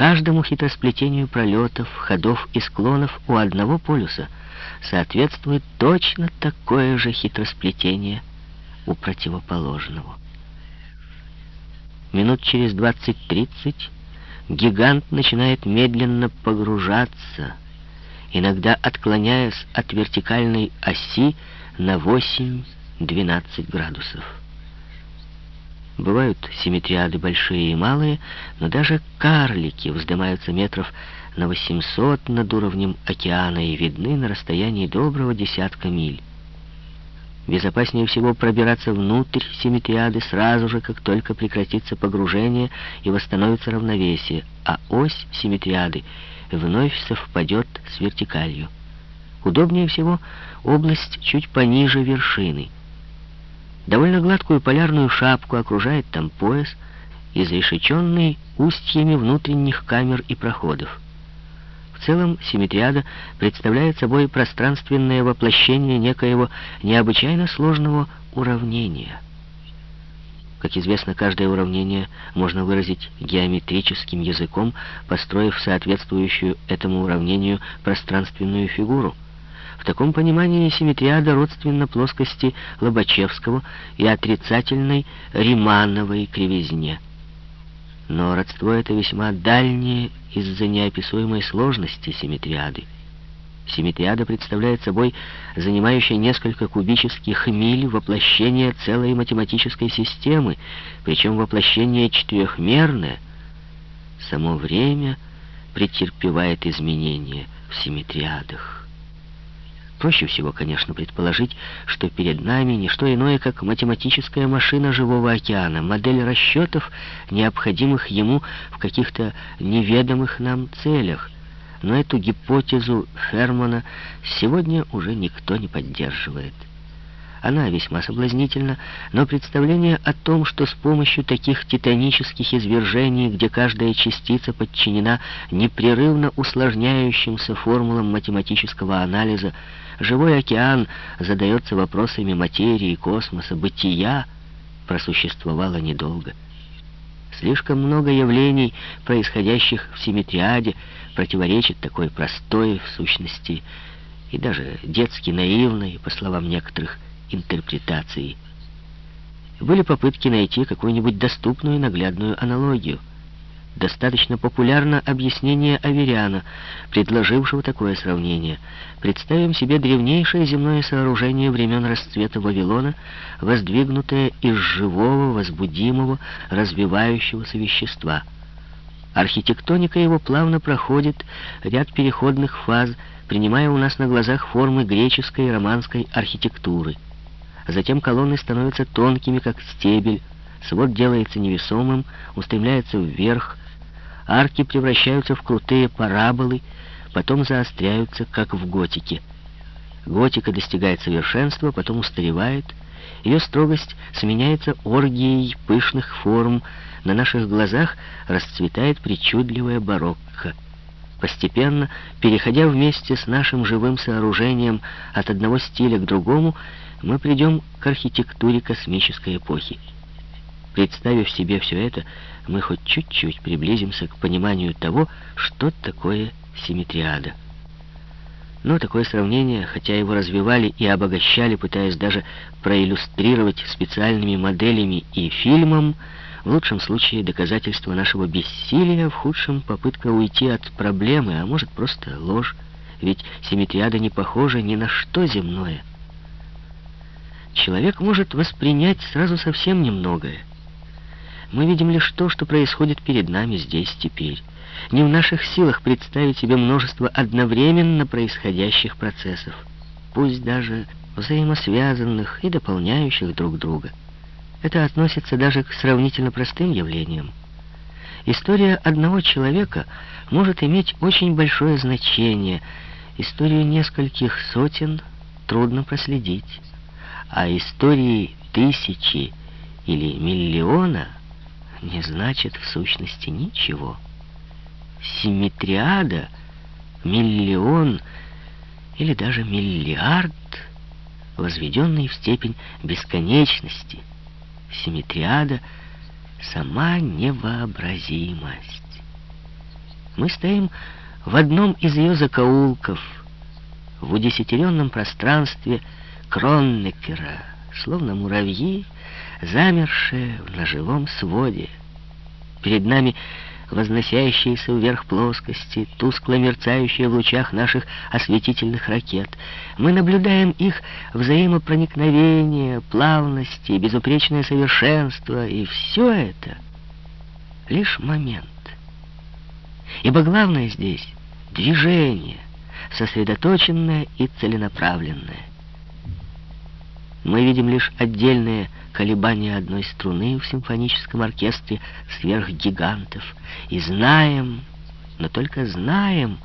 Каждому хитросплетению пролетов, ходов и склонов у одного полюса соответствует точно такое же хитросплетение у противоположного. Минут через 20-30 гигант начинает медленно погружаться, иногда отклоняясь от вертикальной оси на 8-12 градусов. Бывают симметриады большие и малые, но даже карлики вздымаются метров на 800 над уровнем океана и видны на расстоянии доброго десятка миль. Безопаснее всего пробираться внутрь симметриады сразу же, как только прекратится погружение и восстановится равновесие, а ось симметриады вновь совпадет с вертикалью. Удобнее всего область чуть пониже вершины. Довольно гладкую полярную шапку окружает там пояс, изрешеченный устьями внутренних камер и проходов. В целом, симметриада представляет собой пространственное воплощение некоего необычайно сложного уравнения. Как известно, каждое уравнение можно выразить геометрическим языком, построив соответствующую этому уравнению пространственную фигуру. В таком понимании симметриада родственна плоскости Лобачевского и отрицательной Римановой кривизне. Но родство это весьма дальнее из-за неописуемой сложности симметриады. Симметриада представляет собой занимающая несколько кубических миль воплощение целой математической системы, причем воплощение четырехмерное. Само время претерпевает изменения в симметриадах. Проще всего, конечно, предположить, что перед нами не что иное, как математическая машина живого океана, модель расчетов, необходимых ему в каких-то неведомых нам целях. Но эту гипотезу Фермана сегодня уже никто не поддерживает. Она весьма соблазнительна, но представление о том, что с помощью таких титанических извержений, где каждая частица подчинена непрерывно усложняющимся формулам математического анализа, живой океан задается вопросами материи, космоса, бытия, просуществовало недолго. Слишком много явлений, происходящих в симметриаде, противоречит такой простой, в сущности, и даже детски наивной, по словам некоторых, интерпретации. Были попытки найти какую-нибудь доступную наглядную аналогию. Достаточно популярно объяснение Авериана, предложившего такое сравнение. Представим себе древнейшее земное сооружение времен расцвета Вавилона, воздвигнутое из живого, возбудимого, развивающегося вещества. Архитектоника его плавно проходит ряд переходных фаз, принимая у нас на глазах формы греческой и романской архитектуры. Затем колонны становятся тонкими, как стебель, свод делается невесомым, устремляется вверх, арки превращаются в крутые параболы, потом заостряются, как в готике. Готика достигает совершенства, потом устаревает, ее строгость сменяется оргией пышных форм, на наших глазах расцветает причудливая барокко. Постепенно, переходя вместе с нашим живым сооружением от одного стиля к другому, мы придем к архитектуре космической эпохи. Представив себе все это, мы хоть чуть-чуть приблизимся к пониманию того, что такое симметриада. Но такое сравнение, хотя его развивали и обогащали, пытаясь даже проиллюстрировать специальными моделями и фильмом, в лучшем случае доказательство нашего бессилия, в худшем попытка уйти от проблемы, а может просто ложь, ведь симметриада не похожа ни на что земное человек может воспринять сразу совсем немногое. Мы видим лишь то, что происходит перед нами здесь теперь. Не в наших силах представить себе множество одновременно происходящих процессов, пусть даже взаимосвязанных и дополняющих друг друга. Это относится даже к сравнительно простым явлениям. История одного человека может иметь очень большое значение. Историю нескольких сотен трудно проследить а истории тысячи или миллиона не значит в сущности ничего. Симметриада, миллион или даже миллиард, возведенный в степень бесконечности. Симметриада — сама невообразимость. Мы стоим в одном из ее закоулков, в удесятеренном пространстве Кроннекера, словно муравьи, замершие на живом своде. Перед нами возносящиеся вверх плоскости, тускло мерцающие в лучах наших осветительных ракет. Мы наблюдаем их взаимопроникновение, плавность и безупречное совершенство, и все это лишь момент. Ибо главное здесь — движение, сосредоточенное и целенаправленное. Мы видим лишь отдельные колебания одной струны в симфоническом оркестре сверхгигантов. И знаем, но только знаем,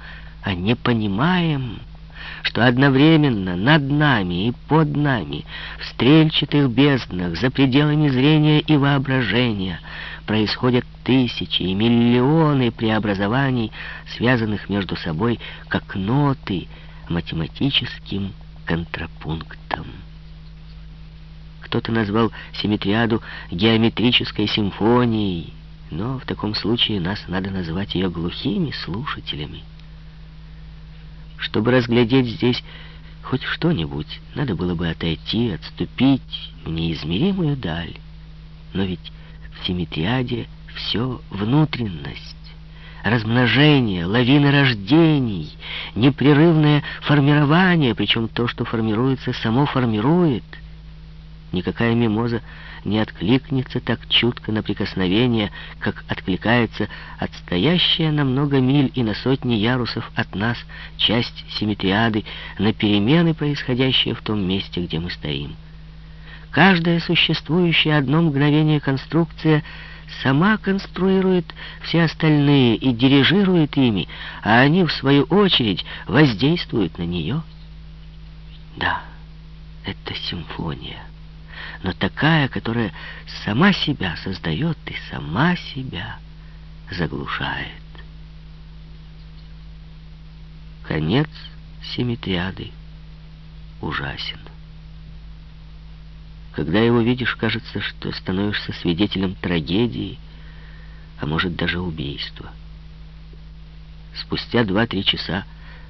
а не понимаем, что одновременно над нами и под нами, в стрельчатых безднах, за пределами зрения и воображения, происходят тысячи и миллионы преобразований, связанных между собой как ноты математическим контрапунктом. Кто-то назвал симметриаду геометрической симфонией, но в таком случае нас надо назвать ее глухими слушателями. Чтобы разглядеть здесь хоть что-нибудь, надо было бы отойти, отступить в неизмеримую даль. Но ведь в симметриаде все внутренность, размножение, лавина рождений, непрерывное формирование, причем то, что формируется, само формирует — Никакая мимоза не откликнется так чутко на прикосновение, как откликается отстоящая на много миль и на сотни ярусов от нас часть симметриады на перемены, происходящие в том месте, где мы стоим. Каждая существующая одно мгновение конструкция сама конструирует все остальные и дирижирует ими, а они, в свою очередь, воздействуют на нее. Да, это симфония но такая, которая сама себя создает и сама себя заглушает. Конец симметриады ужасен. Когда его видишь, кажется, что становишься свидетелем трагедии, а может даже убийства. Спустя два-три часа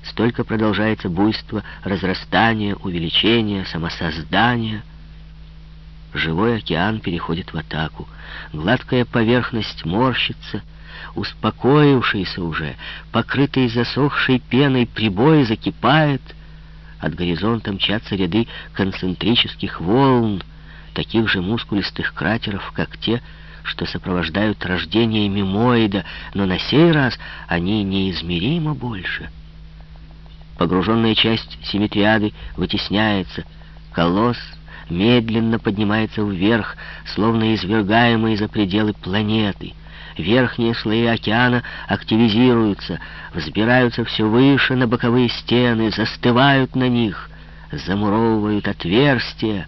столько продолжается буйство, разрастание, увеличение, самосоздание — Живой океан переходит в атаку. Гладкая поверхность морщится. Успокоившийся уже, покрытый засохшей пеной прибой закипает. От горизонта мчатся ряды концентрических волн, таких же мускулистых кратеров, как те, что сопровождают рождение мимоида, но на сей раз они неизмеримо больше. Погруженная часть симметриады вытесняется, колосс медленно поднимается вверх, словно извергаемый за пределы планеты. Верхние слои океана активизируются, взбираются все выше на боковые стены, застывают на них, замуровывают отверстия,